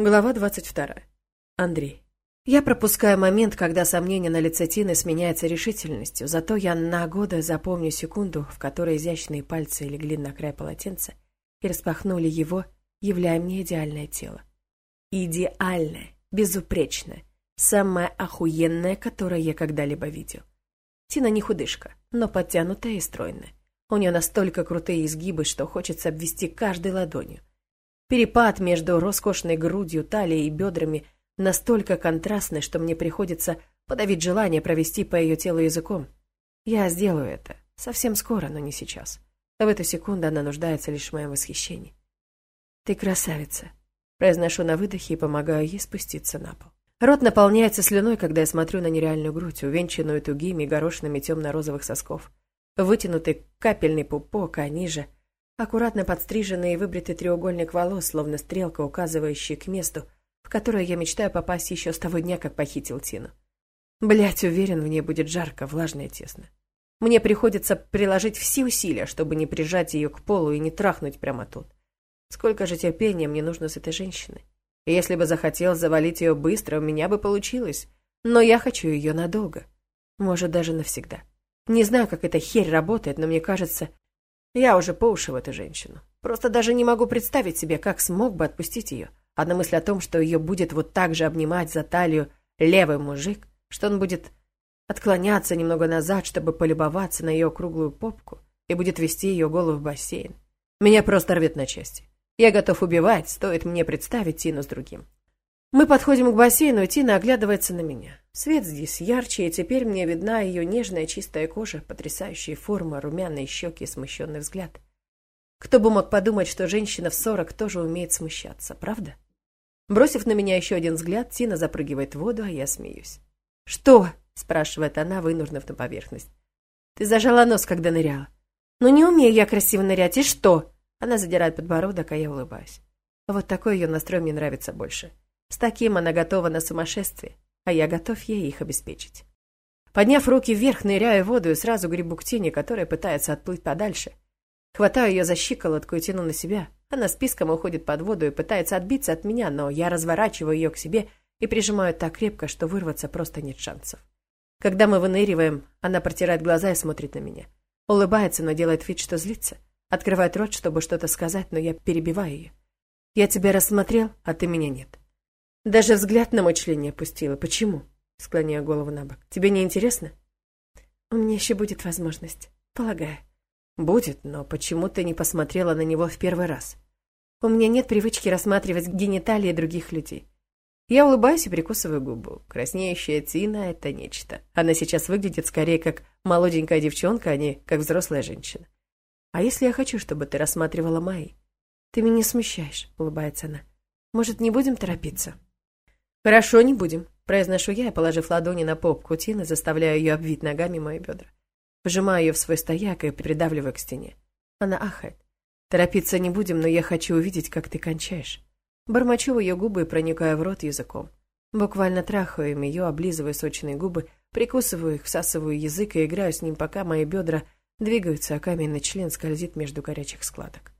Глава 22. Андрей. Я пропускаю момент, когда сомнение на лице Тины сменяется решительностью, зато я на годы запомню секунду, в которой изящные пальцы легли на край полотенца и распахнули его, являя мне идеальное тело. Идеальное, безупречное, самое охуенное, которое я когда-либо видел. Тина не худышка, но подтянутая и стройная. У нее настолько крутые изгибы, что хочется обвести каждой ладонью. Перепад между роскошной грудью, талией и бедрами настолько контрастный, что мне приходится подавить желание провести по ее телу языком. Я сделаю это. Совсем скоро, но не сейчас. А в эту секунду она нуждается лишь в моем восхищении. «Ты красавица», — произношу на выдохе и помогаю ей спуститься на пол. Рот наполняется слюной, когда я смотрю на нереальную грудь, увенчанную тугими горошинами темно-розовых сосков. Вытянутый капельный пупок, а ниже — Аккуратно подстриженный и выбритый треугольник волос, словно стрелка, указывающая к месту, в которое я мечтаю попасть еще с того дня, как похитил Тину. Блять, уверен, в ней будет жарко, влажно и тесно. Мне приходится приложить все усилия, чтобы не прижать ее к полу и не трахнуть прямо тут. Сколько же терпения мне нужно с этой женщиной? Если бы захотел завалить ее быстро, у меня бы получилось. Но я хочу ее надолго. Может, даже навсегда. Не знаю, как эта херь работает, но мне кажется, я уже по уши в эту женщину. Просто даже не могу представить себе, как смог бы отпустить ее. Одна мысль о том, что ее будет вот так же обнимать за талию левый мужик, что он будет отклоняться немного назад, чтобы полюбоваться на ее круглую попку, и будет вести ее голову в бассейн. Меня просто рвет на части. Я готов убивать, стоит мне представить Тину с другим. Мы подходим к бассейну, Тина оглядывается на меня. Свет здесь ярче, и теперь мне видна ее нежная чистая кожа, потрясающая форма, румяные щеки и смущенный взгляд. Кто бы мог подумать, что женщина в сорок тоже умеет смущаться, правда? Бросив на меня еще один взгляд, Тина запрыгивает в воду, а я смеюсь. «Что?» – спрашивает она, вынурнув на поверхность. «Ты зажала нос, когда ныряла». «Ну не умею я красиво нырять, и что?» Она задирает подбородок, а я улыбаюсь. Вот такой ее настрой мне нравится больше. С таким она готова на сумасшествие, а я готов ей их обеспечить. Подняв руки вверх, ныряю в воду и сразу грибу к тени, которая пытается отплыть подальше. Хватаю ее за щиколотку и тяну на себя. Она списком уходит под воду и пытается отбиться от меня, но я разворачиваю ее к себе и прижимаю так крепко, что вырваться просто нет шансов. Когда мы выныриваем, она протирает глаза и смотрит на меня. Улыбается, но делает вид, что злится. Открывает рот, чтобы что-то сказать, но я перебиваю ее. «Я тебя рассмотрел, а ты меня нет. Даже взгляд на мой член не опустила. Почему? Склоняя голову на бок. Тебе не интересно? У меня еще будет возможность. Полагаю. Будет, но почему ты не посмотрела на него в первый раз? У меня нет привычки рассматривать гениталии других людей. Я улыбаюсь и прикусываю губу. Краснеющая Тина — это нечто. Она сейчас выглядит скорее как молоденькая девчонка, а не как взрослая женщина. А если я хочу, чтобы ты рассматривала мои? Ты меня смущаешь, улыбается она. Может, не будем торопиться? «Хорошо, не будем», – произношу я, положив ладони на попку Тины, заставляю ее обвить ногами мои бедра. Вжимаю ее в свой стояк и придавливаю к стене. Она ахает. «Торопиться не будем, но я хочу увидеть, как ты кончаешь». Бормочу в ее губы и проникаю в рот языком. Буквально трахаю им ее, облизываю сочные губы, прикусываю их, всасываю язык и играю с ним, пока мои бедра двигаются, а каменный член скользит между горячих складок.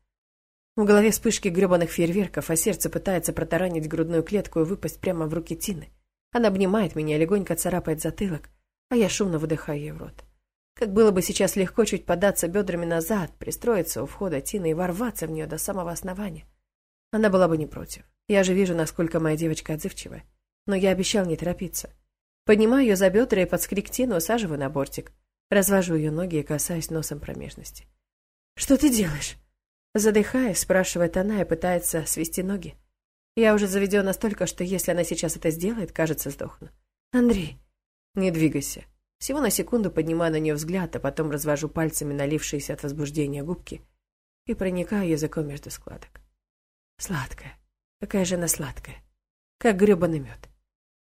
В голове вспышки гребаных фейерверков, а сердце пытается протаранить грудную клетку и выпасть прямо в руки Тины. Она обнимает меня, легонько царапает затылок, а я шумно выдыхаю ей в рот. Как было бы сейчас легко чуть податься бедрами назад, пристроиться у входа Тины и ворваться в нее до самого основания. Она была бы не против. Я же вижу, насколько моя девочка отзывчивая. Но я обещал не торопиться. Поднимаю ее за бедра и под скрик Тину усаживаю на бортик. Развожу ее ноги и касаюсь носом промежности. «Что ты делаешь?» Задыхаясь, спрашивает она и пытается свести ноги. Я уже заведен настолько, что если она сейчас это сделает, кажется, сдохну. Андрей, не двигайся. Всего на секунду поднимаю на нее взгляд, а потом развожу пальцами налившиеся от возбуждения губки и проникаю языком между складок. Сладкая. Какая же она сладкая. Как гребаный мед.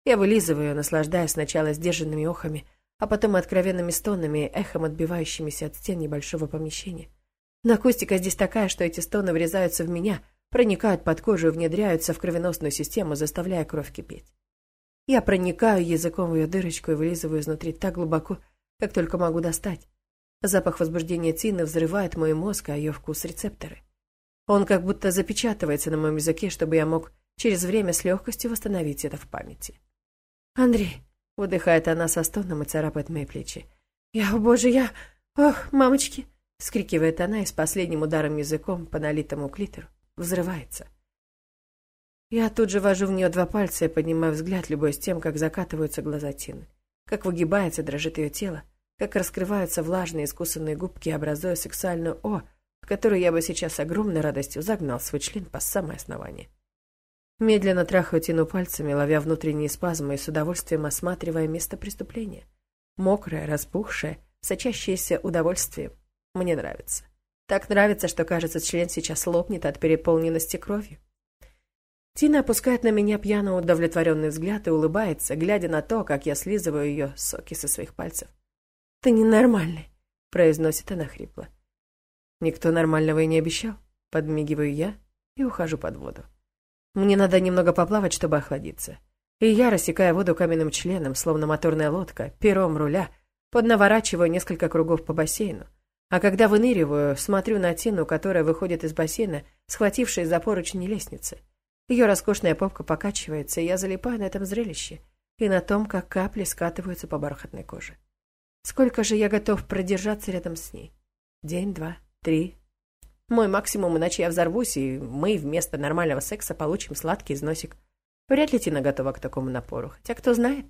Я вылизываю, наслаждаясь сначала сдержанными охами, а потом откровенными стонами, эхом отбивающимися от стен небольшого помещения. Но акустика здесь такая, что эти стоны врезаются в меня, проникают под кожу и внедряются в кровеносную систему, заставляя кровь кипеть. Я проникаю языком в ее дырочку и вылизываю изнутри так глубоко, как только могу достать. Запах возбуждения Тины взрывает мой мозг, а ее вкус рецепторы. Он как будто запечатывается на моем языке, чтобы я мог через время с легкостью восстановить это в памяти. «Андрей!» — выдыхает она со стоном и царапает мои плечи. «Я, о боже, я... Ох, мамочки!» — скрикивает она и с последним ударом языком по налитому клитору взрывается. Я тут же вожу в нее два пальца и поднимаю взгляд, любой тем, как закатываются глаза Тины, как выгибается, дрожит ее тело, как раскрываются влажные искусанные губки, образуя сексуальную «О», в которую я бы сейчас с огромной радостью загнал свой член по самое основание. Медленно трахаю Тину пальцами, ловя внутренние спазмы и с удовольствием осматривая место преступления. Мокрое, распухшее, сочащееся удовольствием. Мне нравится. Так нравится, что, кажется, член сейчас лопнет от переполненности кровью. Тина опускает на меня пьяно удовлетворенный взгляд и улыбается, глядя на то, как я слизываю ее соки со своих пальцев. «Ты ненормальный», — произносит она хрипло. «Никто нормального и не обещал», — подмигиваю я и ухожу под воду. Мне надо немного поплавать, чтобы охладиться. И я, рассекая воду каменным членом, словно моторная лодка, пером руля, поднаворачиваю несколько кругов по бассейну. А когда выныриваю, смотрю на Тину, которая выходит из бассейна, схватившись за поручни лестницы. Ее роскошная попка покачивается, и я залипаю на этом зрелище и на том, как капли скатываются по бархатной коже. Сколько же я готов продержаться рядом с ней? День, два, три, мой максимум, иначе я взорвусь, и мы вместо нормального секса получим сладкий износик. Вряд ли Тина готова к такому напору, хотя кто знает.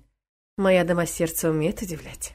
Моя дома сердца умеет удивлять.